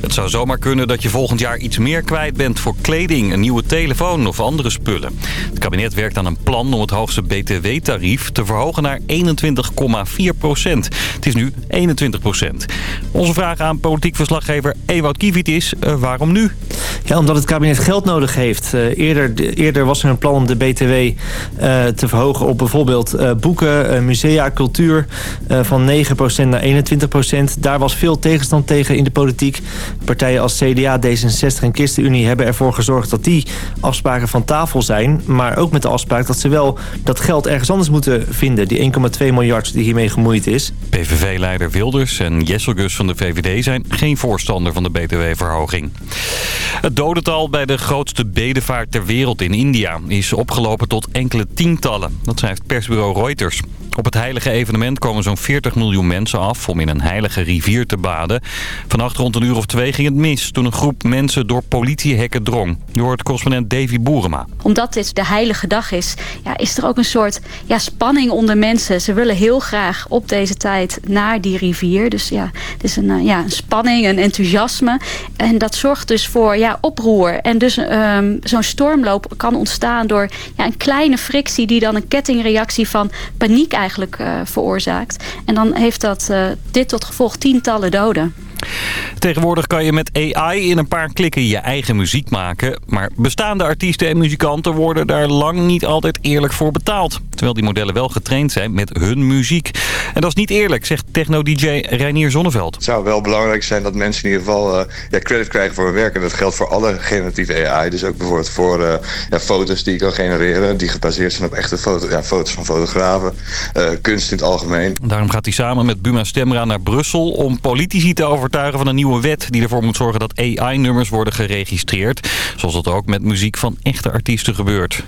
Het zou zomaar kunnen dat je volgend jaar iets meer kwijt bent voor kleding, een nieuwe telefoon of andere spullen. Het kabinet werkt aan een plan om het hoogste btw-tarief te verhogen naar 21,4 procent. Het is nu 21 procent. Onze vraag aan politiek verslaggever Ewout Kiviet is, uh, waarom nu? Ja, omdat het kabinet geld nodig heeft. Uh, eerder, eerder was er een plan om de btw uh, te verhogen op bijvoorbeeld boeken, musea, cultuur van 9% naar 21%. Daar was veel tegenstand tegen in de politiek. Partijen als CDA, D66 en ChristenUnie hebben ervoor gezorgd dat die afspraken van tafel zijn. Maar ook met de afspraak dat ze wel dat geld ergens anders moeten vinden. Die 1,2 miljard die hiermee gemoeid is. PVV-leider Wilders en Jesselgus van de VVD zijn geen voorstander van de btw-verhoging. Het dodental bij de grootste bedevaart ter wereld in India is opgelopen tot enkele tientallen. Dat schrijft persbureau Reuters. Op het heilige evenement komen zo'n 40 miljoen mensen af om in een heilige rivier te baden. Vannacht rond een uur of twee ging het mis toen een groep mensen door politiehekken drong. Je hoort correspondent Davy Boerema. Omdat dit de heilige dag is, ja, is er ook een soort ja, spanning onder mensen. Ze willen heel graag op deze tijd naar die rivier. Dus ja, het is een, ja, een spanning, een enthousiasme. En dat zorgt dus voor ja, oproer. En dus um, zo'n stormloop kan ontstaan door ja, een kleine frictie... die dan een kettingreactie van paniek eigenlijk uh, veroorzaakt. En dan heeft dat uh, dit tot gevolg tientallen doden. Tegenwoordig kan je met AI in een paar klikken je eigen muziek maken. Maar bestaande artiesten en muzikanten worden daar lang niet altijd eerlijk voor betaald. Terwijl die modellen wel getraind zijn met hun muziek. En dat is niet eerlijk, zegt techno-dj Reinier Zonneveld. Het zou wel belangrijk zijn dat mensen in ieder geval uh, ja, credit krijgen voor hun werk. En dat geldt voor alle generatieve AI. Dus ook bijvoorbeeld voor uh, ja, foto's die je kan genereren. Die gebaseerd zijn op echte foto, ja, foto's van fotografen. Uh, kunst in het algemeen. Daarom gaat hij samen met Buma Stemra naar Brussel om politici te overtuigen van een nieuwe wet die ervoor moet zorgen dat AI-nummers worden geregistreerd. Zoals dat ook met muziek van echte artiesten gebeurt.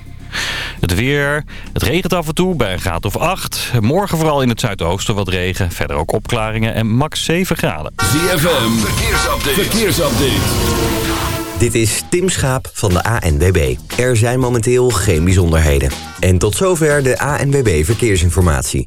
Het weer. Het regent af en toe bij een graad of 8. Morgen vooral in het zuidoosten wat regen. Verder ook opklaringen en max 7 graden. ZFM. Verkeersupdate. Verkeersupdate. Dit is Tim Schaap van de ANWB. Er zijn momenteel geen bijzonderheden. En tot zover de ANWB Verkeersinformatie.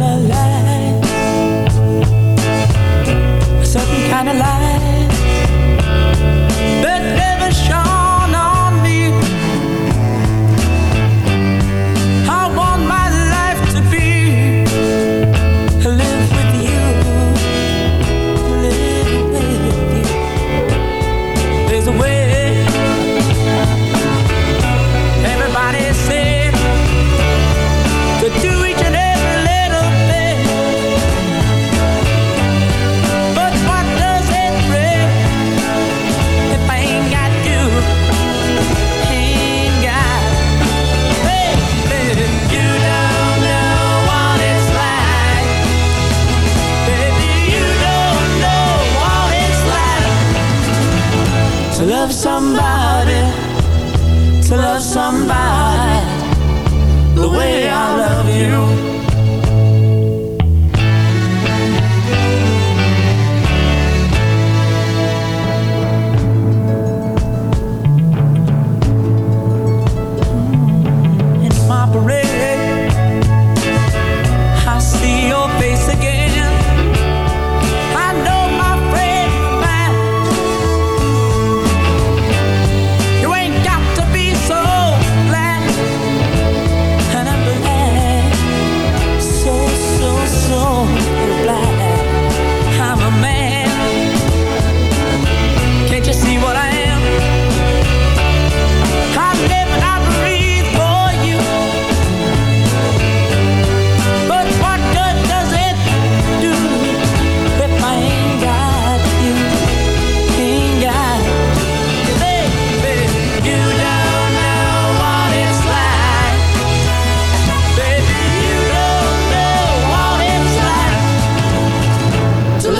There's a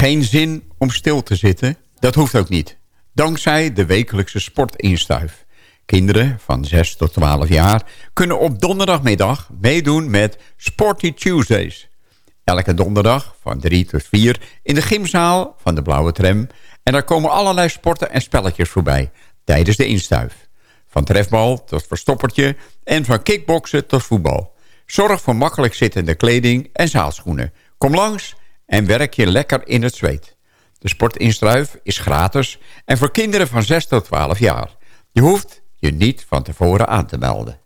Geen zin om stil te zitten? Dat hoeft ook niet. Dankzij de wekelijkse sportinstuif. Kinderen van 6 tot 12 jaar kunnen op donderdagmiddag meedoen met Sporty Tuesdays. Elke donderdag van 3 tot 4 in de gymzaal van de Blauwe Tram. En daar komen allerlei sporten en spelletjes voorbij tijdens de instuif. Van trefbal tot verstoppertje en van kickboksen tot voetbal. Zorg voor makkelijk zittende kleding en zaalschoenen. Kom langs en werk je lekker in het zweet. De Sportinstruif is gratis en voor kinderen van 6 tot 12 jaar. Je hoeft je niet van tevoren aan te melden.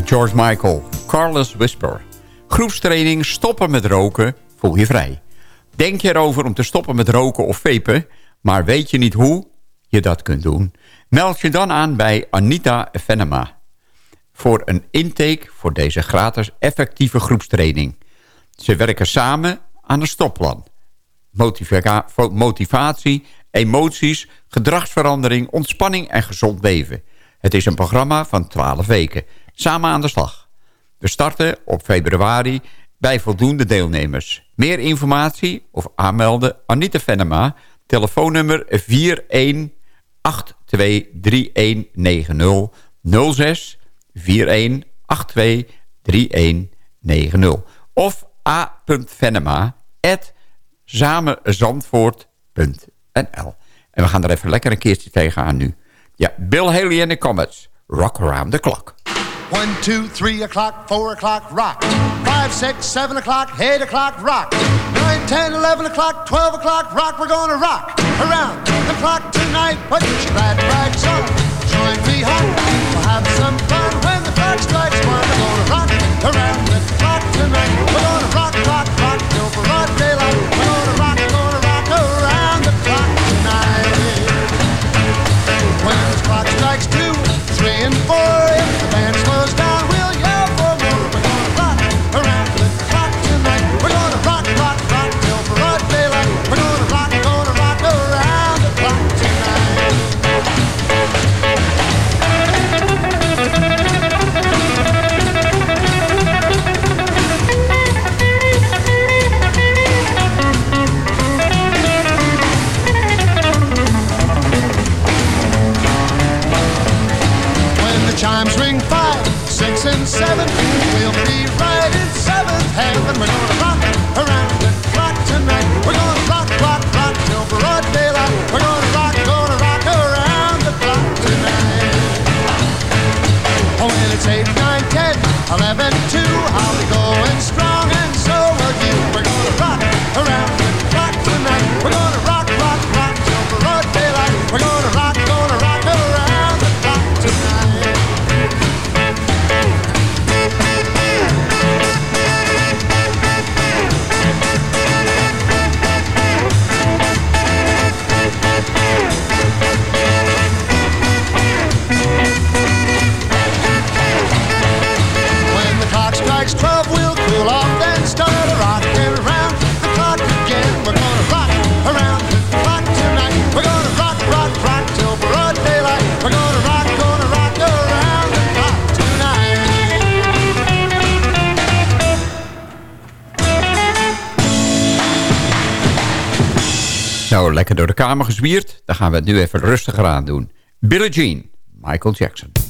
George Michael. Carlos Whisper. Groepstraining stoppen met roken, voel je vrij. Denk je erover om te stoppen met roken of vapen... maar weet je niet hoe je dat kunt doen? Meld je dan aan bij Anita Venema... voor een intake voor deze gratis effectieve groepstraining. Ze werken samen aan een stopplan. Motiva motivatie, emoties, gedragsverandering, ontspanning en gezond leven. Het is een programma van 12 weken. Samen aan de slag. We starten op februari bij voldoende deelnemers. Meer informatie of aanmelden Anita Venema, telefoonnummer 41823190 06 41823190 of a.venema samenzandvoort.nl En we gaan er even lekker een keertje tegenaan nu. Ja, Bill Haley en de Comets. Rock Around the Clock. One, two, three o'clock, four o'clock, rock. Five, six, seven o'clock, eight o'clock, rock. Nine, ten, eleven o'clock, twelve o'clock, rock. We're gonna rock around the clock tonight. Put your glad rags on, join me home. We'll have some fun when the clock strikes one. We're gonna rock around the clock tonight. We're gonna rock, rock, rock till broad daylight. We're gonna rock, gonna rock around the clock tonight. When the clock strikes two, three, and four, and seven, we'll be right in seventh heaven. We're gonna rock around the clock tonight. We're gonna rock, rock, rock till broad daylight. We're gonna rock, gonna rock around the clock tonight. Oh, when it's eight, nine, ten, eleven, two, I'll be going strong, door de kamer gezwierd. Dan gaan we het nu even rustiger aan doen. Billie Jean, Michael Jackson.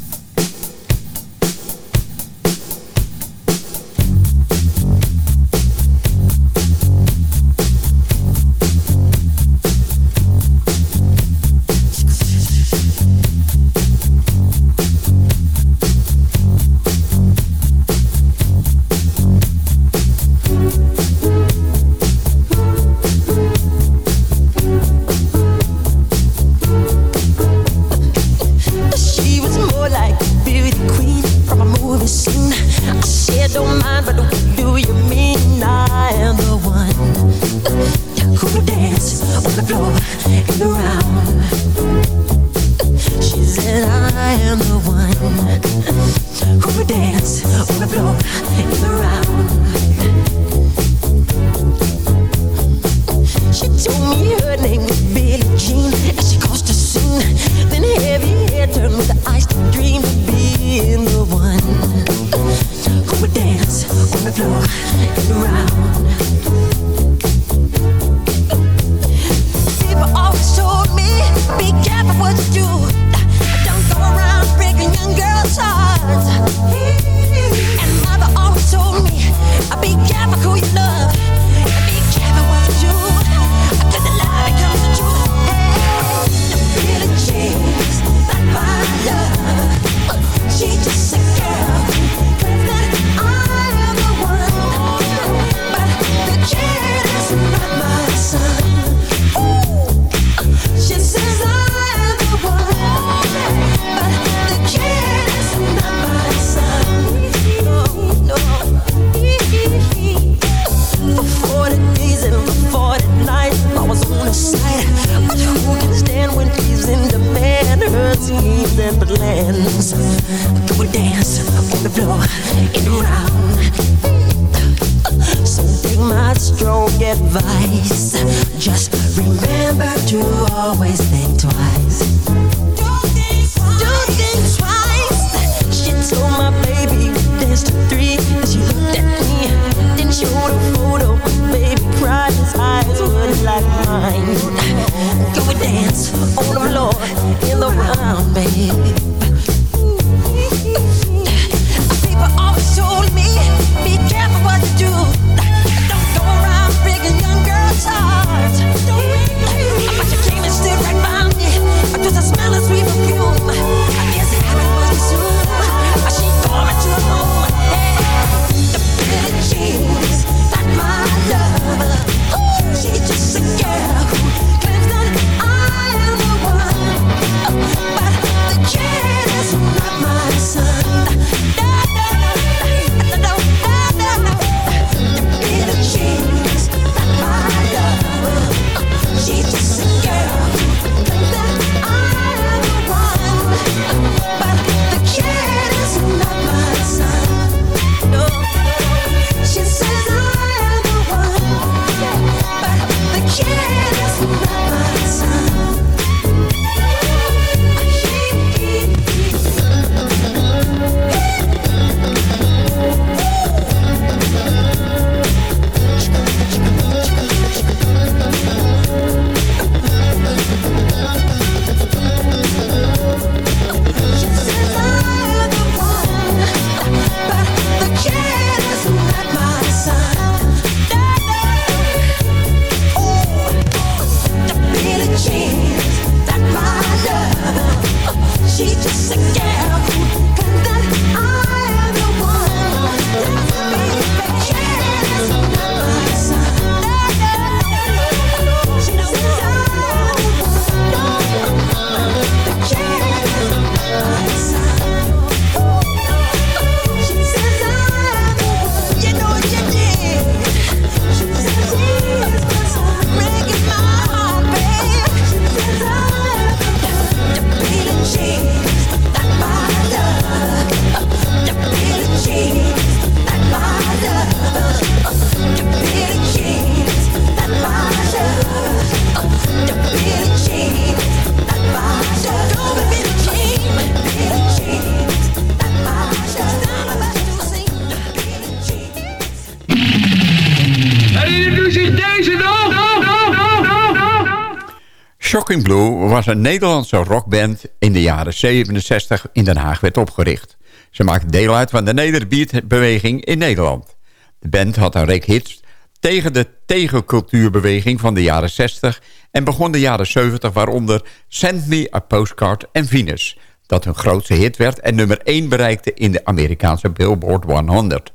Shocking Blue was een Nederlandse rockband in de jaren 67 in Den Haag werd opgericht. Ze maakte deel uit van de nederbeatbeweging in Nederland. De band had een reek hits tegen de tegencultuurbeweging van de jaren 60... en begon de jaren 70 waaronder Send Me a Postcard en Venus... dat hun grootste hit werd en nummer 1 bereikte in de Amerikaanse Billboard 100.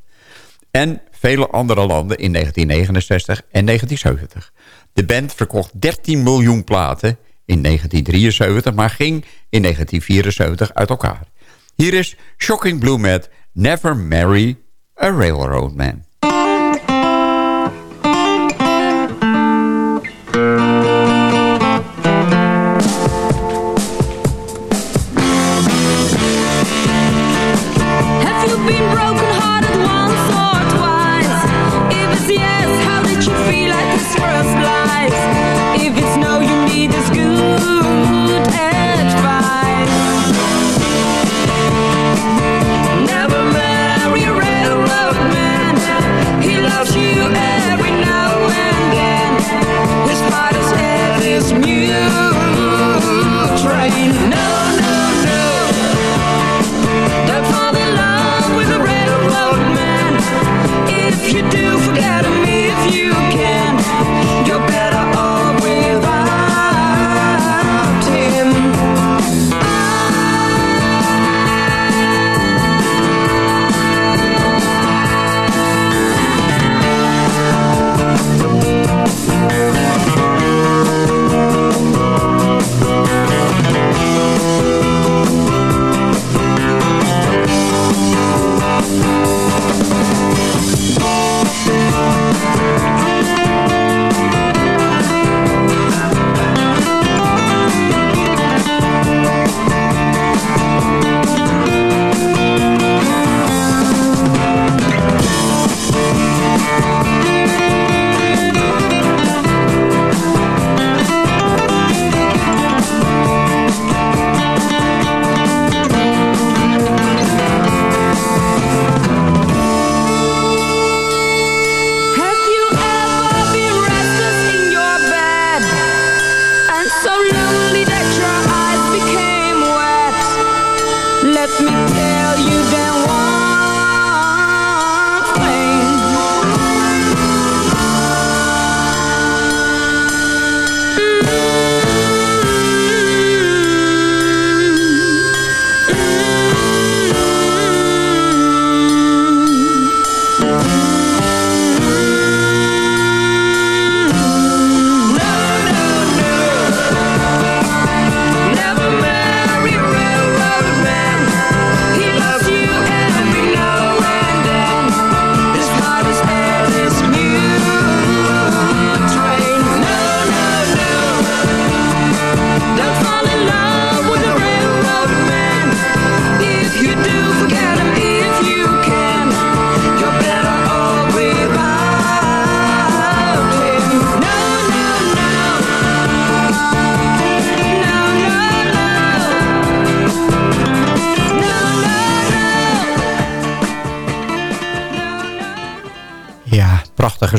En vele andere landen in 1969 en 1970. De band verkocht 13 miljoen platen in 1973, maar ging in 1974 uit elkaar. Hier is Shocking Blue met Never Marry a Railroad Man.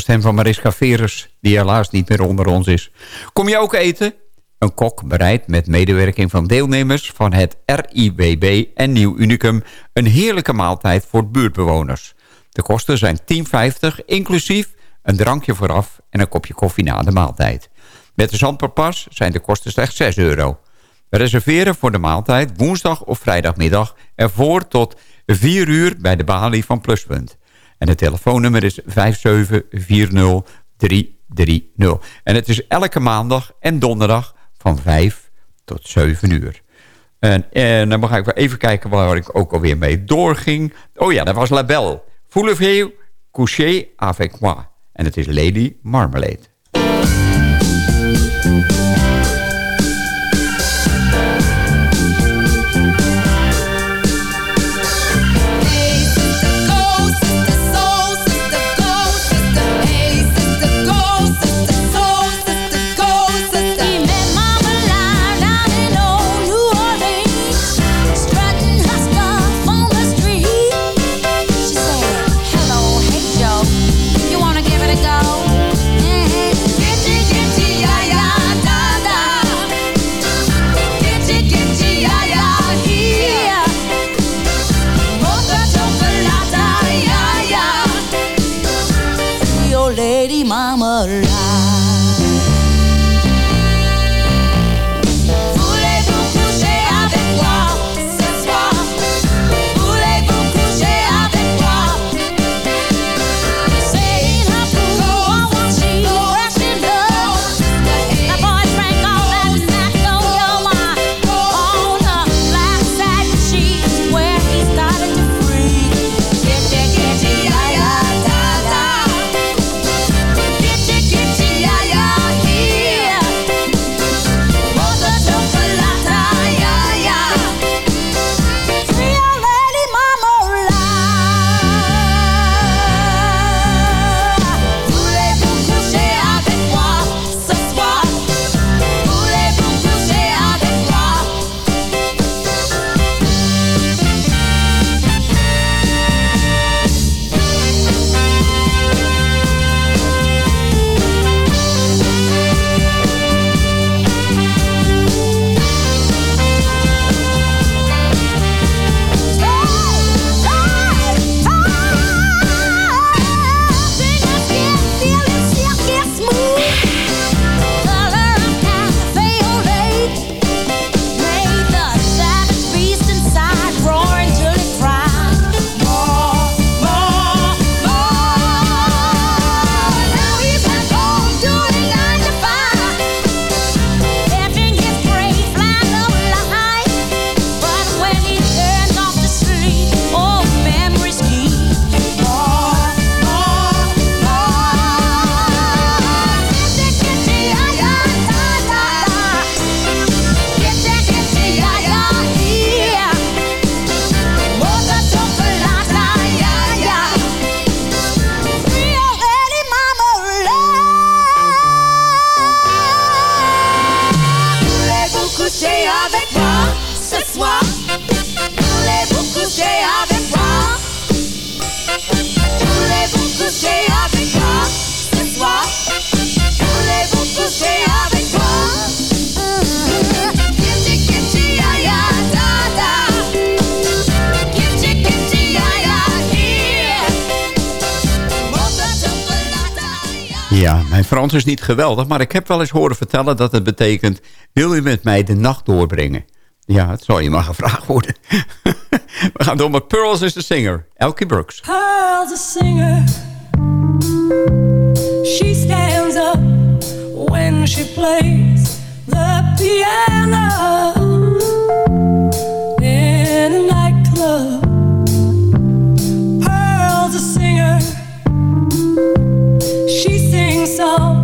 Stem van Mariska Veres... die helaas niet meer onder ons is. Kom je ook eten? Een kok bereidt met medewerking van deelnemers... van het RIWB en Nieuw Unicum... een heerlijke maaltijd voor buurtbewoners. De kosten zijn 10,50, inclusief een drankje vooraf... en een kopje koffie na de maaltijd. Met de Zandperpas zijn de kosten slechts 6 euro. Reserveren voor de maaltijd woensdag of vrijdagmiddag... ervoor tot 4 uur bij de balie van Pluspunt. En het telefoonnummer is 5740330. En het is elke maandag en donderdag van 5 tot 7 uur. En, en dan ga ik even kijken waar ik ook alweer mee doorging. Oh ja, dat was Label. Voulez-vous coucher avec moi? En het is Lady Marmalade. Ja, mijn Frans is niet geweldig, maar ik heb wel eens horen vertellen dat het betekent... wil je met mij de nacht doorbrengen? Ja, het zal je maar gevraagd worden. We gaan door met Pearls is the Singer, Elkie Brooks. Pearl's a singer. She stands up when she plays the piano so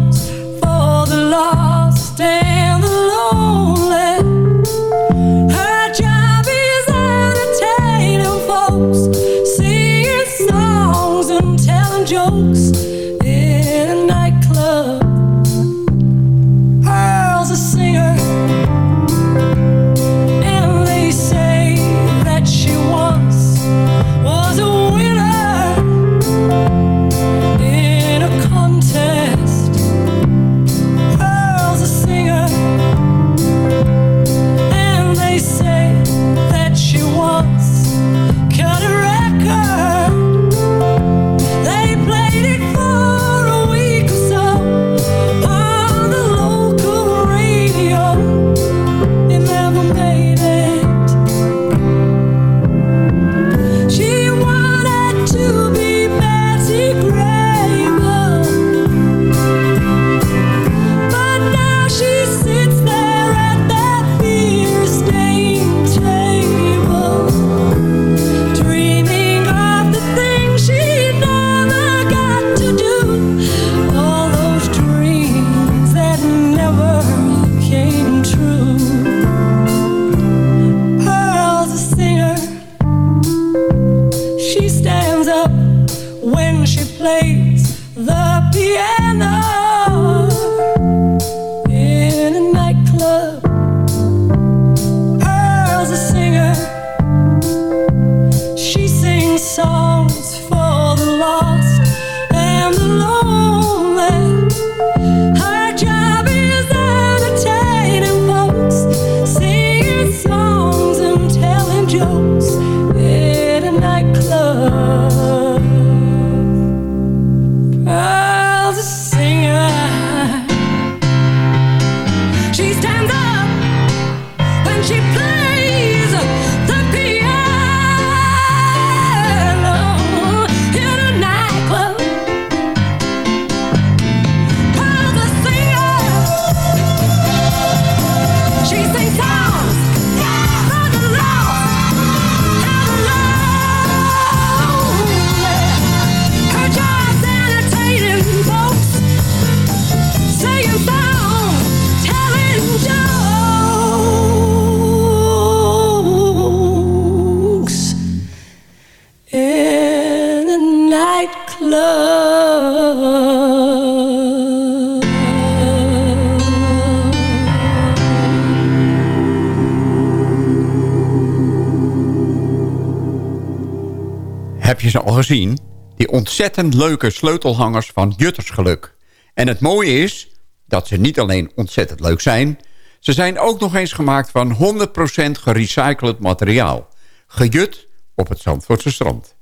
gezien? Die ontzettend leuke sleutelhangers van Juttersgeluk. En het mooie is dat ze niet alleen ontzettend leuk zijn... ze zijn ook nog eens gemaakt van 100% gerecycled materiaal. Gejut op het Zandvoortse strand.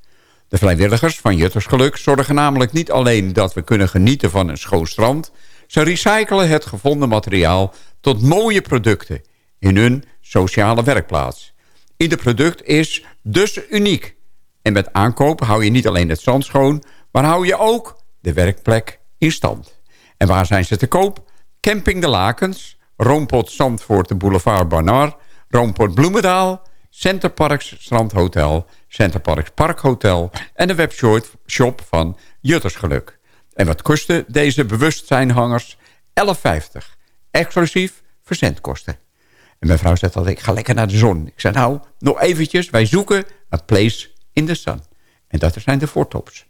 De vrijwilligers van Juttersgeluk zorgen namelijk niet alleen... dat we kunnen genieten van een schoon strand... ze recyclen het gevonden materiaal tot mooie producten... in hun sociale werkplaats. Ieder product is dus uniek... En met aankoop hou je niet alleen het zand schoon... maar hou je ook de werkplek in stand. En waar zijn ze te koop? Camping de Lakens, Roompot Zandvoort de Boulevard Barnard... Roompot Bloemendaal, Centerparks Strandhotel... Centerparks Parkhotel en de webshop shop van Juttersgeluk. En wat kosten deze bewustzijnhangers? 11,50. Exclusief verzendkosten. En mijn vrouw zegt altijd, ik ga lekker naar de zon. Ik zei, nou, nog eventjes, wij zoeken een place in the sun. En dat zijn de voortops.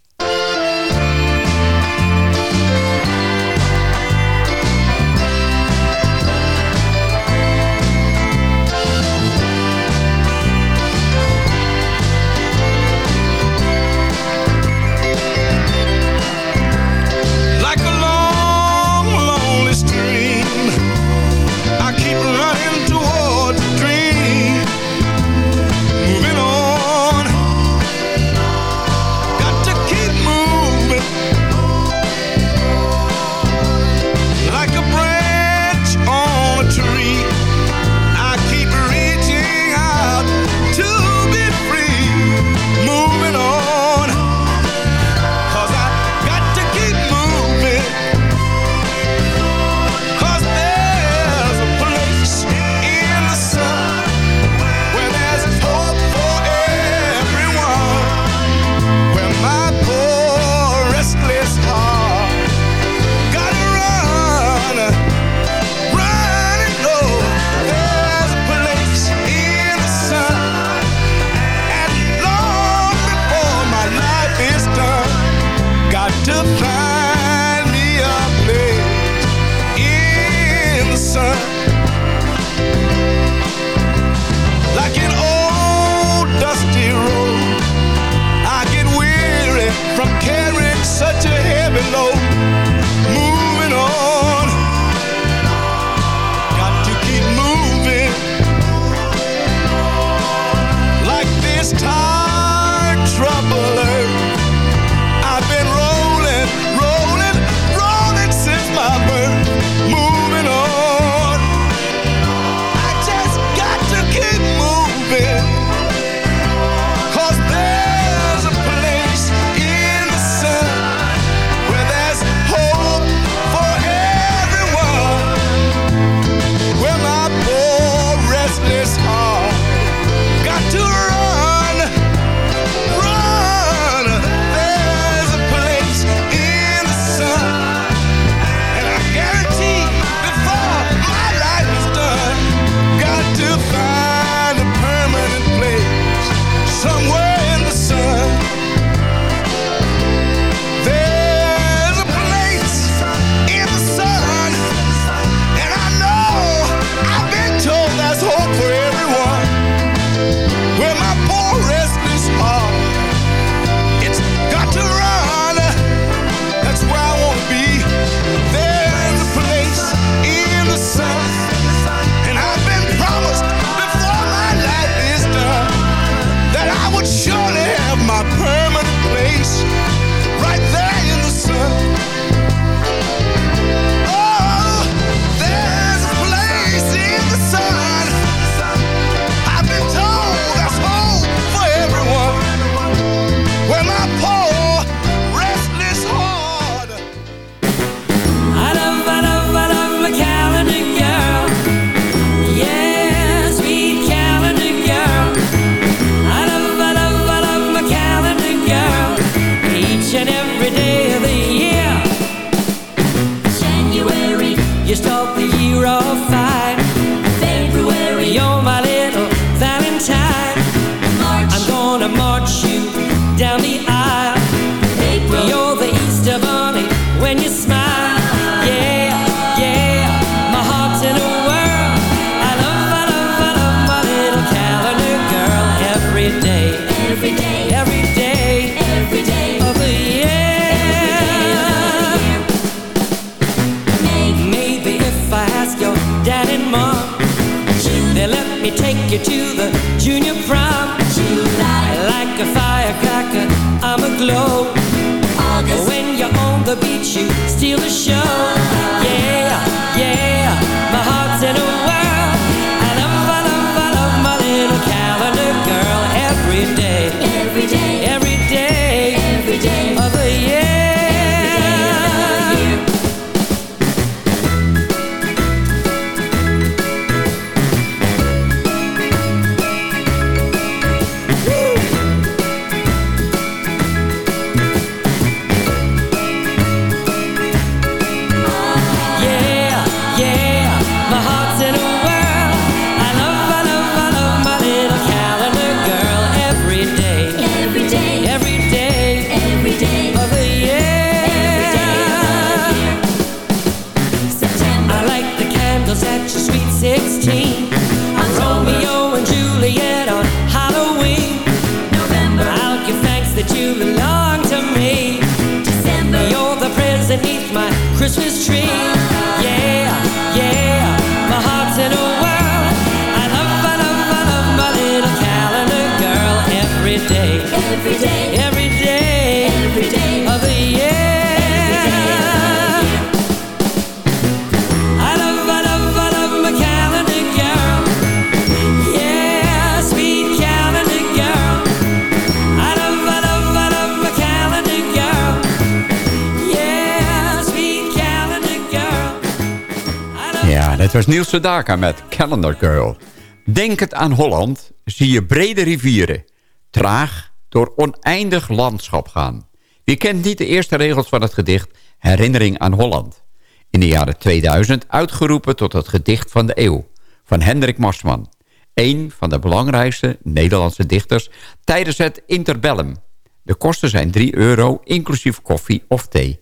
Was Niels Sedaka met Calendar Girl. Denkend aan Holland zie je brede rivieren. Traag door oneindig landschap gaan. Wie kent niet de eerste regels van het gedicht Herinnering aan Holland? In de jaren 2000 uitgeroepen tot het gedicht van de eeuw. Van Hendrik Marsman. Een van de belangrijkste Nederlandse dichters tijdens het interbellum. De kosten zijn 3 euro, inclusief koffie of thee.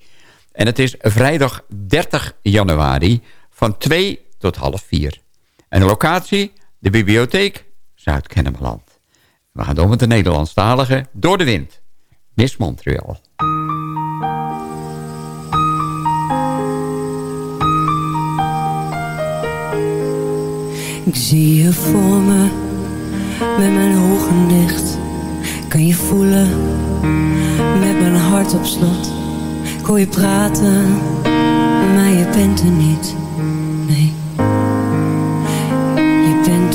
En het is vrijdag 30 januari van 2 tot half 4. En de locatie? De bibliotheek Zuid-Kennemerland. We gaan door met de Nederlandstalige Door de Wind. Miss Montreal. Ik zie je voor me, met mijn ogen dicht. Kan je voelen, met mijn hart op slot. Ik hoor je praten, maar je bent er niet.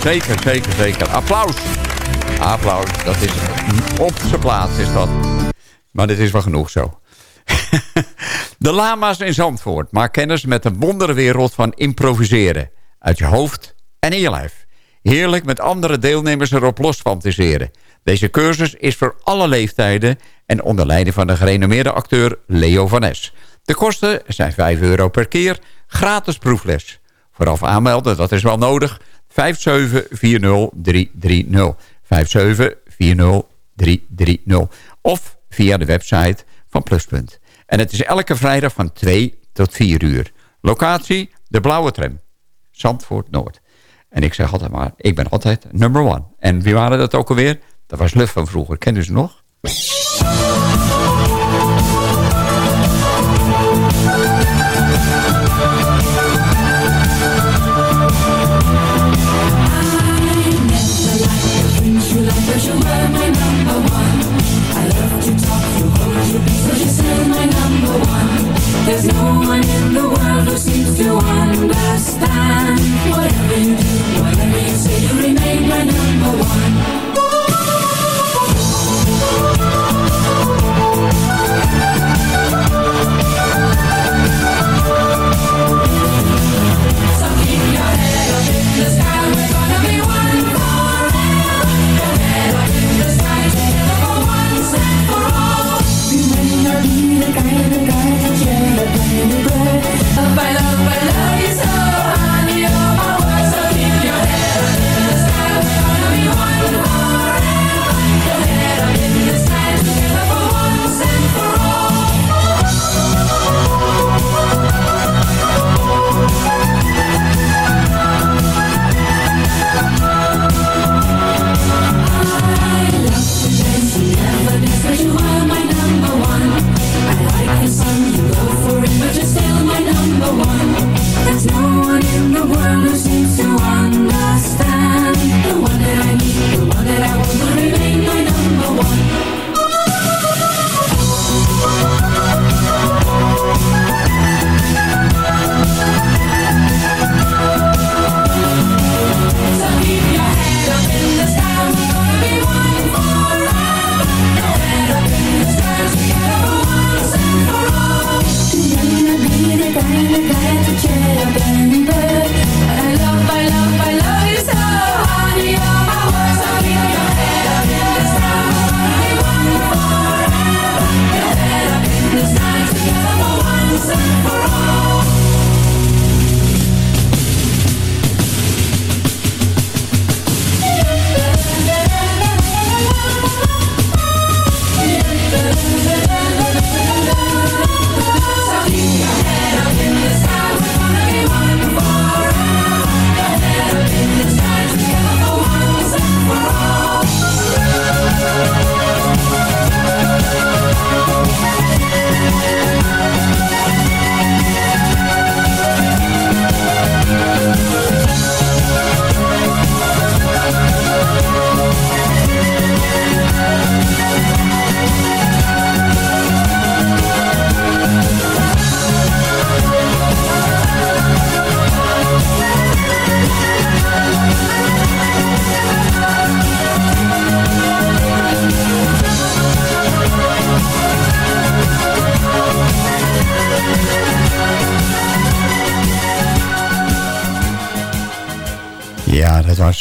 Zeker, zeker, zeker. Applaus. Applaus, dat is op zijn plaats is dat. Maar dit is wel genoeg zo. De lama's in Zandvoort maak kennis met de wonderwereld van improviseren. Uit je hoofd en in je lijf. Heerlijk met andere deelnemers erop los fantaseren. Deze cursus is voor alle leeftijden en onder leiding van de gerenommeerde acteur Leo van Es. De kosten zijn 5 euro per keer, gratis proefles. Vooraf aanmelden, dat is wel nodig. 5740330. 5740330. Of via de website van Pluspunt. En het is elke vrijdag van 2 tot 4 uur. Locatie, de blauwe tram. Zandvoort Noord. En ik zeg altijd maar, ik ben altijd number one. En wie waren dat ook alweer? Dat was Luf van vroeger. Kennen u ze nog?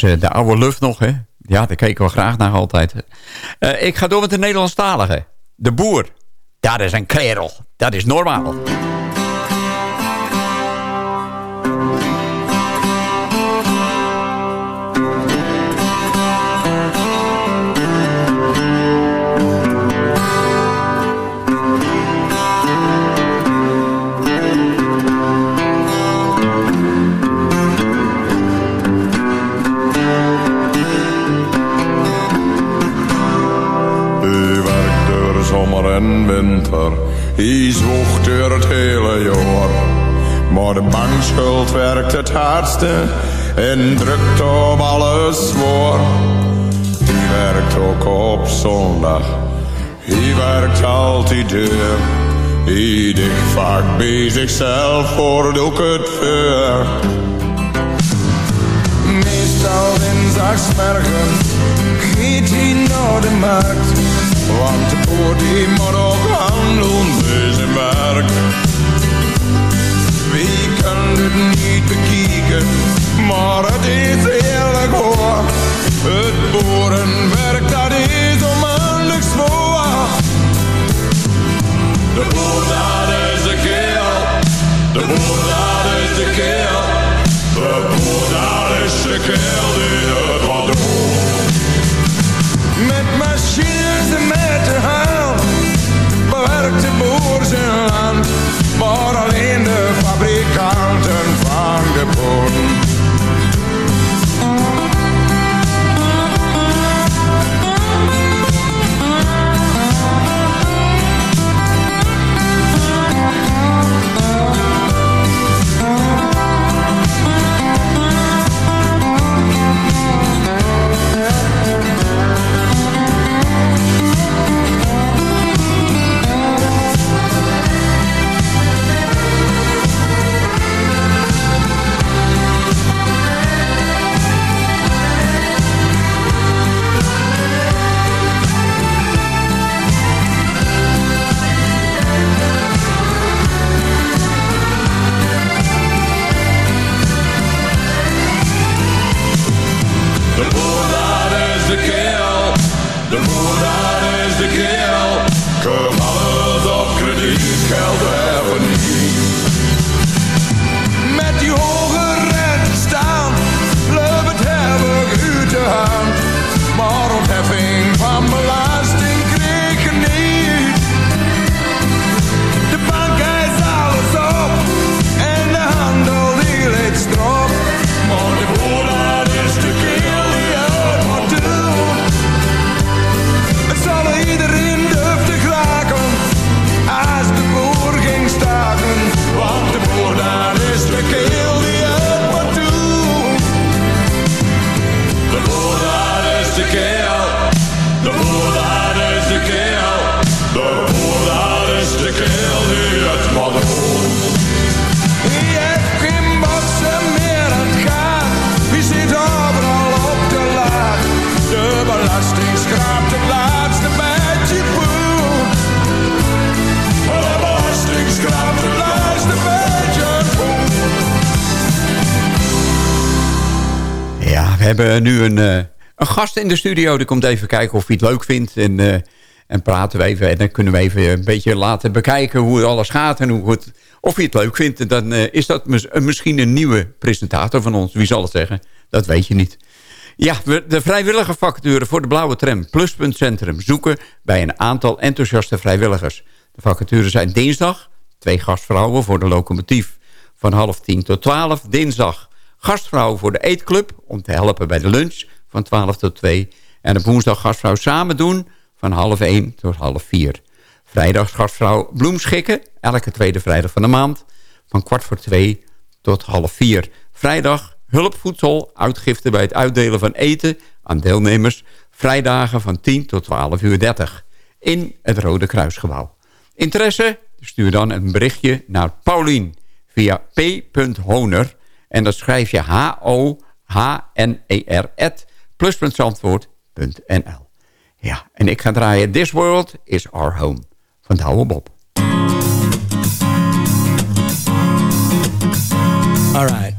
Eh, de oude lucht nog, hè? Ja, daar keken we graag naar altijd. Eh, ik ga door met de Nederlandstalige. De boer. Dat is een kerel. Dat is normaal. Zomer en winter. Hij zwoegt door het hele jaar. Maar de bankschuld werkt het hardste en drukt op alles voor. Hij werkt ook op zondag. Hij werkt altijd deur. Hij dicht vaak bij zichzelf voor doe ik het voor. Meestal dinsdagsmorgen gaat hij naar de markt. Want de die moet ook handelen bij zijn werk. Wie kan het niet bekijken, maar het is eerlijk hoor. Het boerenwerk dat is onmiddellijk zwaar. De boer dat is de keel, de boer dat is de keel. De boer dat is de keel die het wat. Met machines en met de hand bewerkt de boer zijn land. Maar alleen de fabrikanten van de bodem. Nu een, eh, een gast in de studio. Die komt even kijken of hij het leuk vindt. En, eh, en praten we even. En dan kunnen we even een beetje laten bekijken hoe alles gaat. En hoe het, of hij het leuk vindt. Dan eh, is dat mis- misschien een nieuwe presentator van ons. Wie zal het zeggen? Dat weet je niet. Ja, de vrijwillige vacature voor de Blauwe Tram Pluspunt Centrum zoeken bij een aantal enthousiaste vrijwilligers. De vacatures zijn dinsdag, twee gastvrouwen voor de locomotief van half tien tot twaalf. Dinsdag gastvrouw voor de eetclub om te helpen bij de lunch van 12 tot 2. En op woensdag gastvrouw samen doen van half 1 tot half 4. Vrijdag gastvrouw bloemschikken, elke tweede vrijdag van de maand van kwart voor 2 tot half 4. Vrijdag hulpvoedsel, uitgifte bij het uitdelen van eten aan deelnemers. Vrijdagen van 10 tot 12 uur 30 in het Rode Kruisgebouw. Interesse? Stuur dan een berichtje naar Paulien via p.honer en dat schrijf je H-O-H-N-E-R plus.zandvoort.nl Ja, en ik ga draaien This World is Our Home van Douwe Bob. Alright. Boots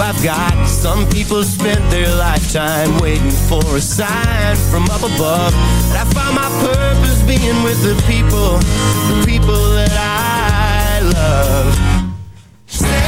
I've got. Some people spent their lifetime waiting for a sign from up above. But I found my purpose being with the people, the people that I love. Staring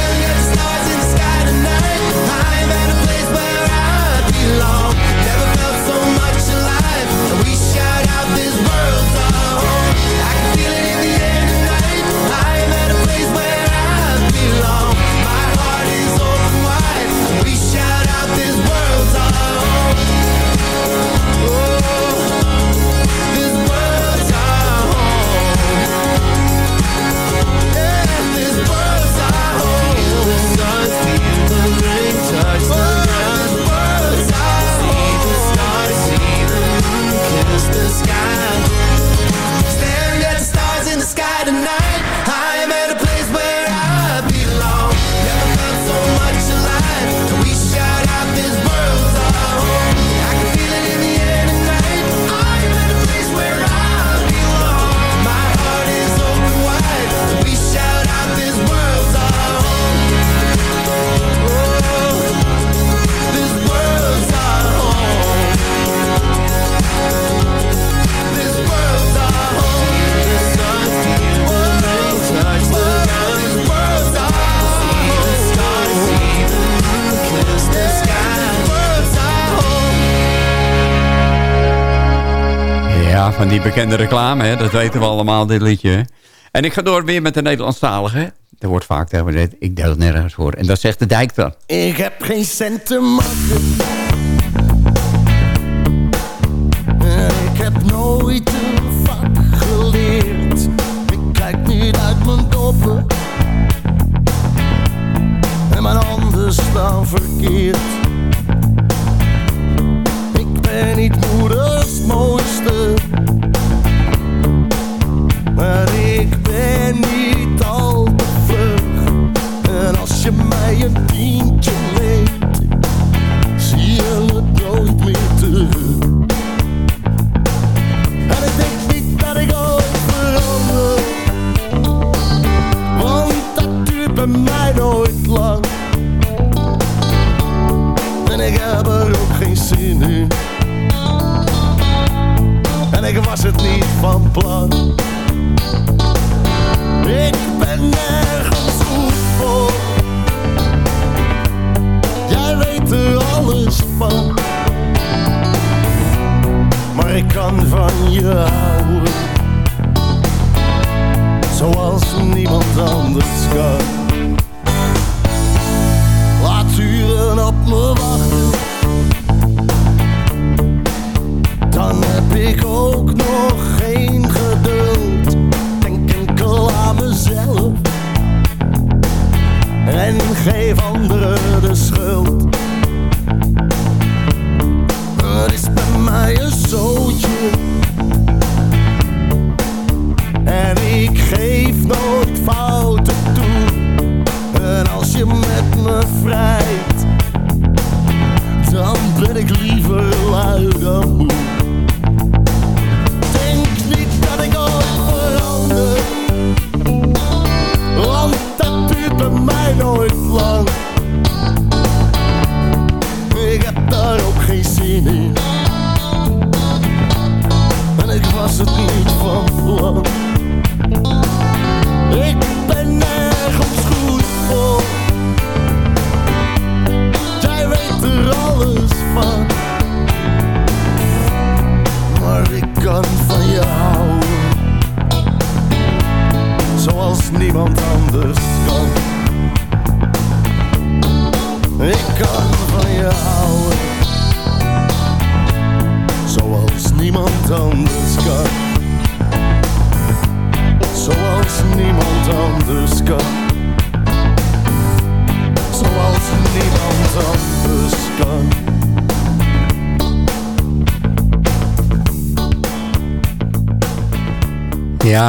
van die bekende reclame, hè? dat weten we allemaal, dit liedje. En ik ga door weer met de Nederlandstalige. Er wordt vaak tegen me gezegd, ik deel het nergens voor. En dat zegt de dijk dan. Ik heb geen cent te maken.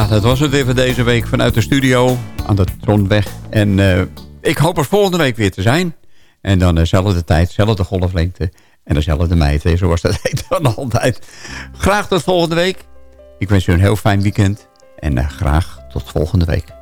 Dat was het weer voor deze week vanuit de studio aan de Tronweg. En eh, ik hoop er volgende week weer te zijn. En dan eh, dezelfde tijd, dezelfde golflengte en dezelfde meid. was dat dan altijd. Graag tot volgende week. Ik wens u een heel fijn weekend. En eh, graag tot volgende week.